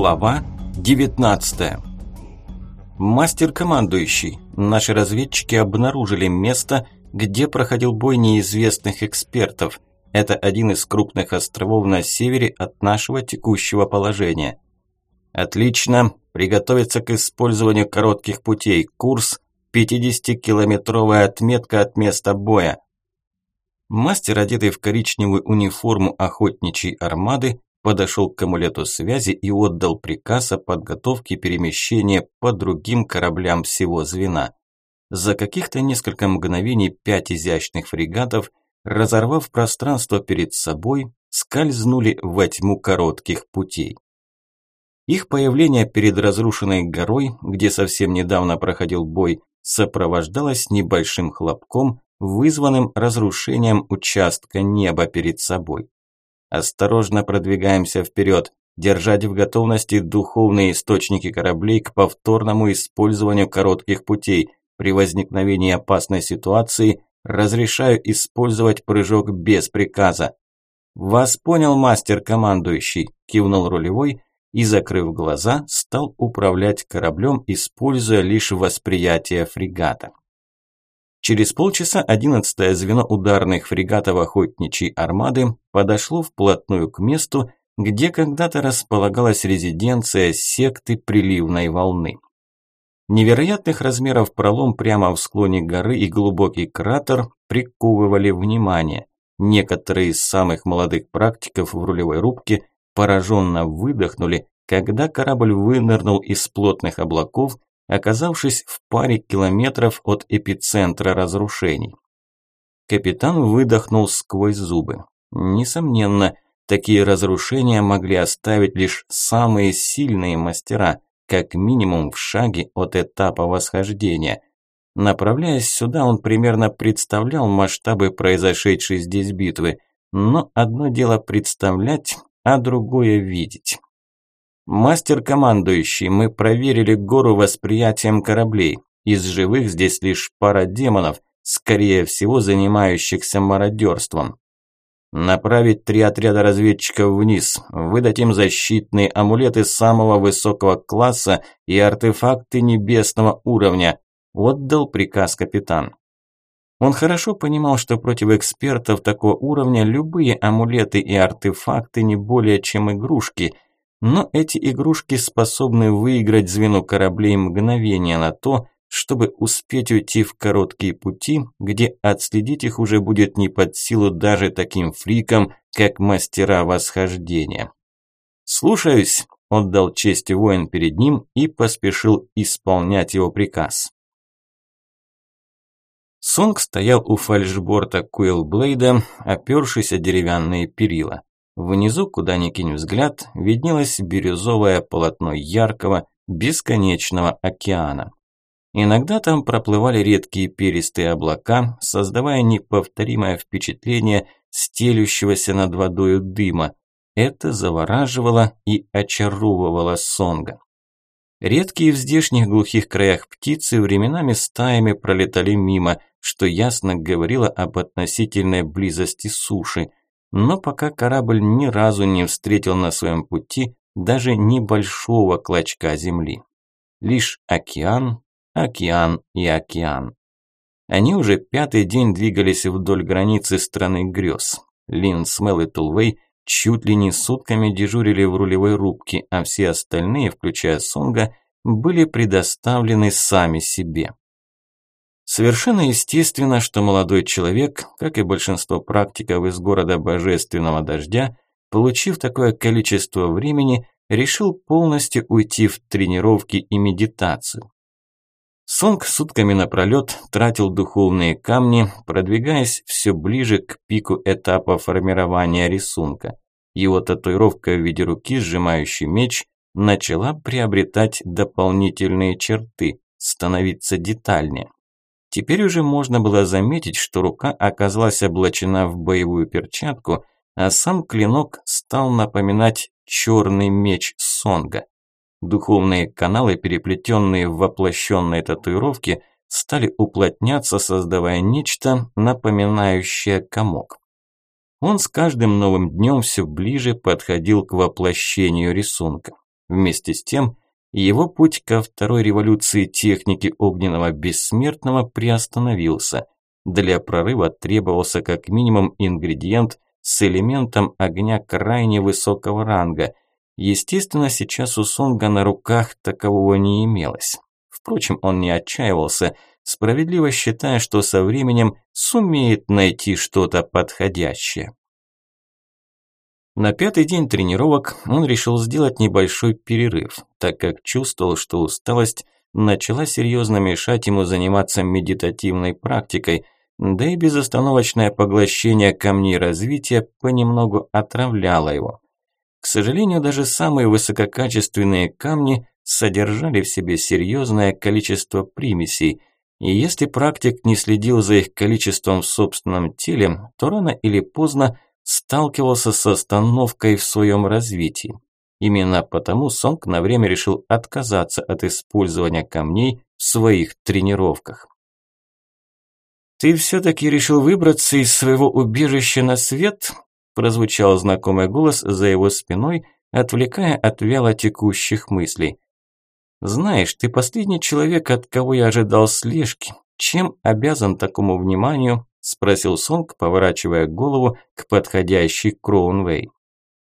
Глава 19 Мастер-командующий. Наши разведчики обнаружили место, где проходил бой неизвестных экспертов. Это один из крупных островов на севере от нашего текущего положения. Отлично. Приготовиться к использованию коротких путей. Курс 50-километровая отметка от места боя. Мастер, одетый в коричневую униформу охотничьей армады, подошел к амулету связи и отдал приказ о подготовке перемещения по другим кораблям всего звена. За каких-то несколько мгновений пять изящных фрегатов, разорвав пространство перед собой, скользнули во тьму коротких путей. Их появление перед разрушенной горой, где совсем недавно проходил бой, сопровождалось небольшим хлопком, вызванным разрушением участка неба перед собой. Осторожно продвигаемся вперед, держать в готовности духовные источники кораблей к повторному использованию коротких путей. При возникновении опасной ситуации разрешаю использовать прыжок без приказа. «Вас понял, мастер-командующий», – кивнул рулевой и, закрыв глаза, стал управлять кораблем, используя лишь восприятие фрегата. Через полчаса 11-е звено ударных фрегатов охотничьей армады подошло вплотную к месту, где когда-то располагалась резиденция секты приливной волны. Невероятных размеров пролом прямо в склоне горы и глубокий кратер приковывали внимание. Некоторые из самых молодых практиков в рулевой рубке пораженно выдохнули, когда корабль вынырнул из плотных облаков оказавшись в паре километров от эпицентра разрушений. Капитан выдохнул сквозь зубы. Несомненно, такие разрушения могли оставить лишь самые сильные мастера, как минимум в шаге от этапа восхождения. Направляясь сюда, он примерно представлял масштабы произошедшей здесь битвы, но одно дело представлять, а другое видеть. «Мастер-командующий, мы проверили гору восприятием кораблей. Из живых здесь лишь пара демонов, скорее всего занимающихся мародерством. Направить три отряда разведчиков вниз, выдать им защитные амулеты самого высокого класса и артефакты небесного уровня», – отдал приказ капитан. Он хорошо понимал, что против экспертов такого уровня любые амулеты и артефакты не более чем игрушки – но эти игрушки способны выиграть звену кораблей мгновение на то, чтобы успеть уйти в короткие пути, где отследить их уже будет не под силу даже таким фрикам, как мастера восхождения. «Слушаюсь», – отдал честь воин перед ним и поспешил исполнять его приказ. Сонг стоял у фальшборта Куилблейда, опершись о деревянные перила. Внизу, куда ни кинь взгляд, виднелось бирюзовое полотно яркого, бесконечного океана. Иногда там проплывали редкие перистые облака, создавая неповторимое впечатление стелющегося над водою дыма. Это завораживало и очаровывало Сонга. Редкие в здешних глухих краях птицы временами стаями пролетали мимо, что ясно говорило об относительной близости суши – но пока корабль ни разу не встретил на своем пути даже небольшого клочка земли. Лишь океан, океан и океан. Они уже пятый день двигались вдоль границы страны грез. Лин, Смел и Тулвей чуть ли не сутками дежурили в рулевой рубке, а все остальные, включая Сонга, были предоставлены сами себе. Совершенно естественно, что молодой человек, как и большинство практиков из города Божественного Дождя, получив такое количество времени, решил полностью уйти в тренировки и медитацию. Сонг сутками напролет тратил духовные камни, продвигаясь все ближе к пику этапа формирования рисунка. Его татуировка в виде руки, сжимающей меч, начала приобретать дополнительные черты, становиться детальнее. Теперь уже можно было заметить, что рука оказалась облачена в боевую перчатку, а сам клинок стал напоминать черный меч Сонга. Духовные каналы, переплетенные в воплощенной татуировке, стали уплотняться, создавая нечто, напоминающее комок. Он с каждым новым днем все ближе подходил к воплощению рисунка. Вместе с тем, его путь ко второй революции техники огненного бессмертного приостановился. Для прорыва требовался как минимум ингредиент с элементом огня крайне высокого ранга. Естественно, сейчас у Сонга на руках такового не имелось. Впрочем, он не отчаивался, справедливо считая, что со временем сумеет найти что-то подходящее. На пятый день тренировок он решил сделать небольшой перерыв, так как чувствовал, что усталость начала серьезно мешать ему заниматься медитативной практикой, да и безостановочное поглощение камней развития понемногу отравляло его. К сожалению, даже самые высококачественные камни содержали в себе серьезное количество примесей, и если практик не следил за их количеством в собственном теле, то рано или поздно сталкивался с остановкой в своем развитии. Именно потому Сонг на время решил отказаться от использования камней в своих тренировках. «Ты все-таки решил выбраться из своего убежища на свет?» прозвучал знакомый голос за его спиной, отвлекая от вяло текущих мыслей. «Знаешь, ты последний человек, от кого я ожидал слежки. Чем обязан такому вниманию спросил Сонг, поворачивая голову к подходящей Кроунвей.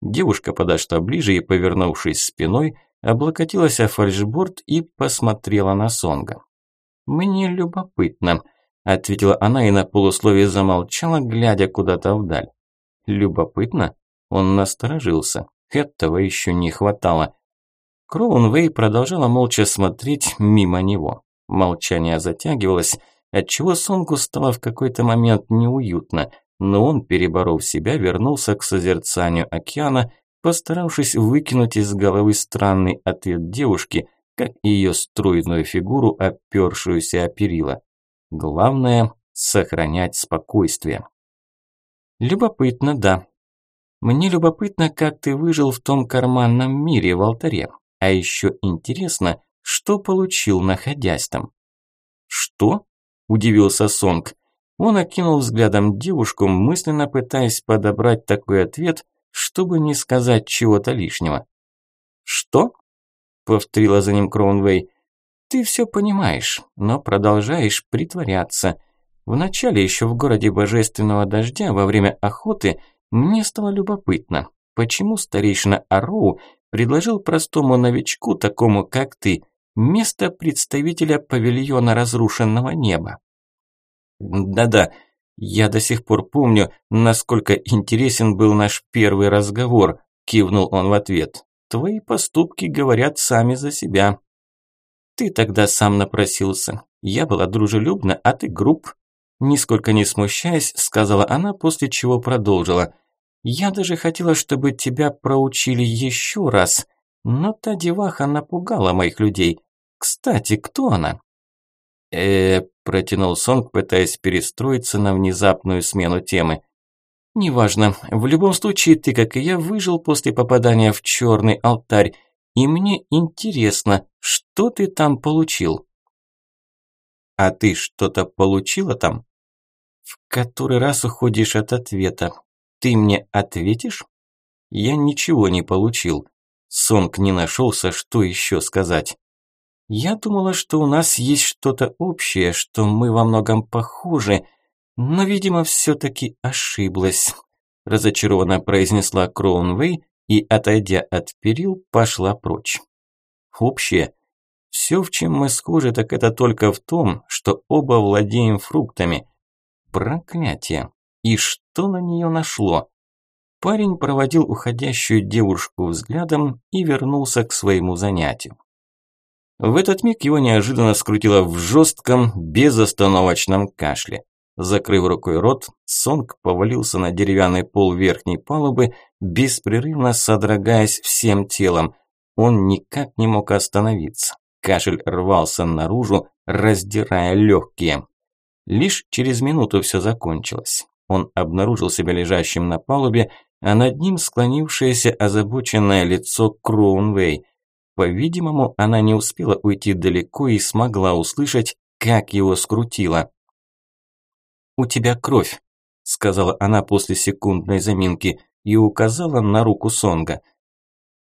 Девушка подошла ближе и, повернувшись спиной, облокотилась о фальшборд и посмотрела на Сонга. «Мне любопытно», – ответила она и на полусловие замолчала, глядя куда-то вдаль. «Любопытно?» Он насторожился. Этого еще не хватало. Кроунвей продолжала молча смотреть мимо него. Молчание затягивалось, отчего Сонгу стало в какой-то момент неуютно, но он, переборов себя, вернулся к созерцанию океана, постаравшись выкинуть из головы странный ответ девушки, как и ее стройную фигуру, опершуюся о перила. Главное – сохранять спокойствие. Любопытно, да. Мне любопытно, как ты выжил в том карманном мире в алтаре. А еще интересно, что получил, находясь там. Что? Удивился Сонг. Он окинул взглядом девушку, мысленно пытаясь подобрать такой ответ, чтобы не сказать чего-то лишнего. «Что?» – повторила за ним Кроунвей. «Ты все понимаешь, но продолжаешь притворяться. Вначале еще в городе Божественного Дождя во время охоты мне стало любопытно, почему старейшина Ароу предложил простому новичку, такому как ты, место представителя павильона разрушенного неба. Да-да, я до сих пор помню, насколько интересен был наш первый разговор, кивнул он в ответ. Твои поступки говорят сами за себя. Ты тогда сам напросился. Я была дружелюбна, а ты груб. Нисколько не смущаясь, сказала она, после чего продолжила. Я даже хотела, чтобы тебя проучили еще раз, но та деваха напугала моих людей. Кстати, кто она? э протянул Сонг, пытаясь перестроиться на внезапную смену темы. «Неважно. В любом случае, ты, как и я, выжил после попадания в черный алтарь. И мне интересно, что ты там получил?» «А ты что-то получила там?» «В который раз уходишь от ответа. Ты мне ответишь?» «Я ничего не получил». Сонг не нашелся, что еще сказать. Я думала, что у нас есть что-то общее, что мы во многом похожи, но, видимо, все-таки ошиблась», – разочарованно произнесла Кроунвей и, отойдя от перил, пошла прочь. «Общее? Все, в чем мы схожи, так это только в том, что оба владеем фруктами. Проклятие! И что на нее нашло?» Парень проводил уходящую девушку взглядом и вернулся к своему занятию. В этот миг его неожиданно скрутило в жестком, безостановочном кашле. Закрыв рукой рот, Сонг повалился на деревянный пол верхней палубы, беспрерывно содрогаясь всем телом. Он никак не мог остановиться. Кашель рвался наружу, раздирая легкие. Лишь через минуту все закончилось. Он обнаружил себя лежащим на палубе, а над ним склонившееся озабоченное лицо Кроунвей. По-видимому, она не успела уйти далеко и смогла услышать, как его скрутило. «У тебя кровь», – сказала она после секундной заминки и указала на руку Сонга.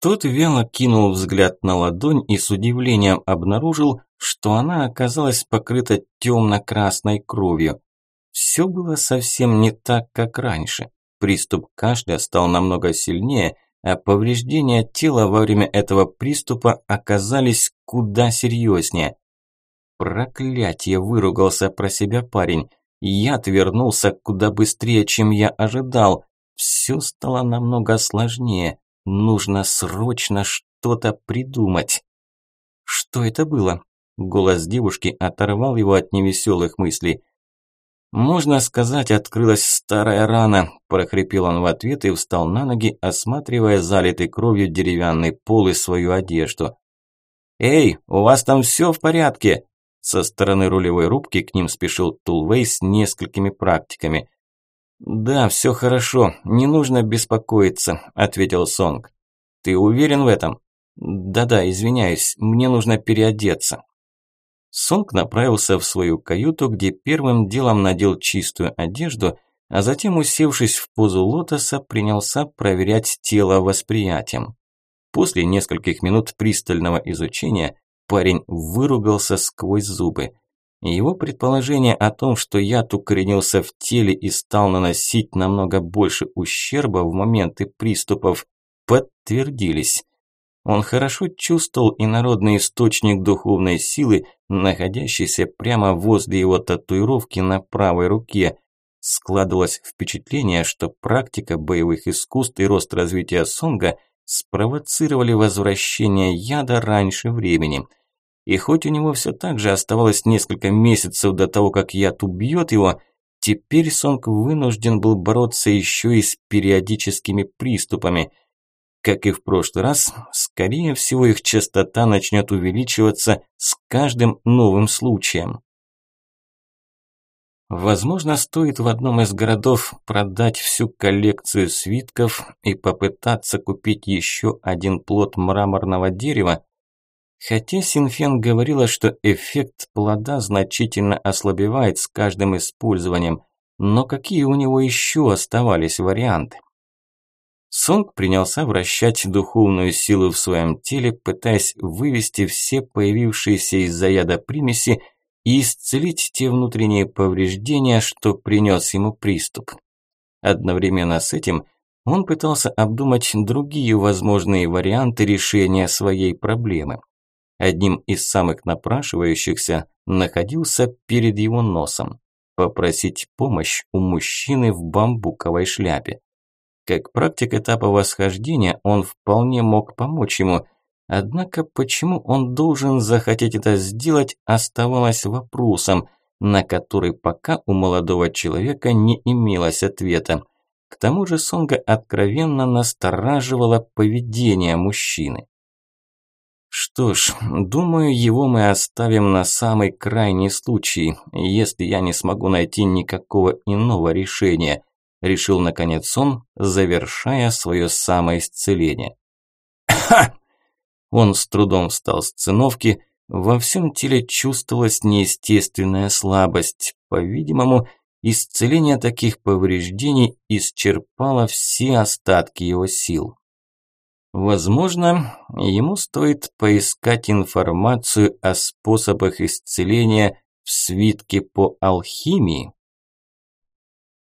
Тот вяло кинул взгляд на ладонь и с удивлением обнаружил, что она оказалась покрыта темно-красной кровью. Все было совсем не так, как раньше. Приступ кашля стал намного сильнее, а повреждения тела во время этого приступа оказались куда серьезнее. Проклятие, выругался про себя парень. Яд вернулся куда быстрее, чем я ожидал. Все стало намного сложнее. Нужно срочно что-то придумать. Что это было? Голос девушки оторвал его от невеселых мыслей. «Можно сказать, открылась старая рана», – прохрипел он в ответ и встал на ноги, осматривая залитый кровью деревянный пол и свою одежду. «Эй, у вас там все в порядке?» Со стороны рулевой рубки к ним спешил Тулвей с несколькими практиками. «Да, все хорошо, не нужно беспокоиться», – ответил Сонг. «Ты уверен в этом?» «Да-да, извиняюсь, мне нужно переодеться». Сонг направился в свою каюту, где первым делом надел чистую одежду, а затем, усевшись в позу лотоса, принялся проверять тело восприятием. После нескольких минут пристального изучения парень выругался сквозь зубы. Его предположение о том, что яд укоренился в теле и стал наносить намного больше ущерба в моменты приступов, подтвердились. Он хорошо чувствовал инородный источник духовной силы, находящийся прямо возле его татуировки на правой руке. Складывалось впечатление, что практика боевых искусств и рост развития Сонга спровоцировали возвращение яда раньше времени – и хоть у него все так же оставалось несколько месяцев до того, как яд убьет его, теперь Сонг вынужден был бороться еще и с периодическими приступами. Как и в прошлый раз, скорее всего их частота начнет увеличиваться с каждым новым случаем. Возможно, стоит в одном из городов продать всю коллекцию свитков и попытаться купить еще один плод мраморного дерева, Хотя Синфен говорила, что эффект плода значительно ослабевает с каждым использованием, но какие у него еще оставались варианты? Сонг принялся вращать духовную силу в своем теле, пытаясь вывести все появившиеся из-за яда примеси и исцелить те внутренние повреждения, что принес ему приступ. Одновременно с этим он пытался обдумать другие возможные варианты решения своей проблемы. Одним из самых напрашивающихся находился перед его носом. Попросить помощь у мужчины в бамбуковой шляпе. Как практик этапа восхождения он вполне мог помочь ему, однако почему он должен захотеть это сделать, оставалось вопросом, на который пока у молодого человека не имелось ответа. К тому же Сонга откровенно настораживало поведение мужчины. Что ж, думаю, его мы оставим на самый крайний случай, если я не смогу найти никакого иного решения, решил наконец он, завершая свое самоисцеление. Он с трудом встал с циновки, во всем теле чувствовалась неестественная слабость. По-видимому, исцеление таких повреждений исчерпало все остатки его сил. Возможно, ему стоит поискать информацию о способах исцеления в свитке по алхимии.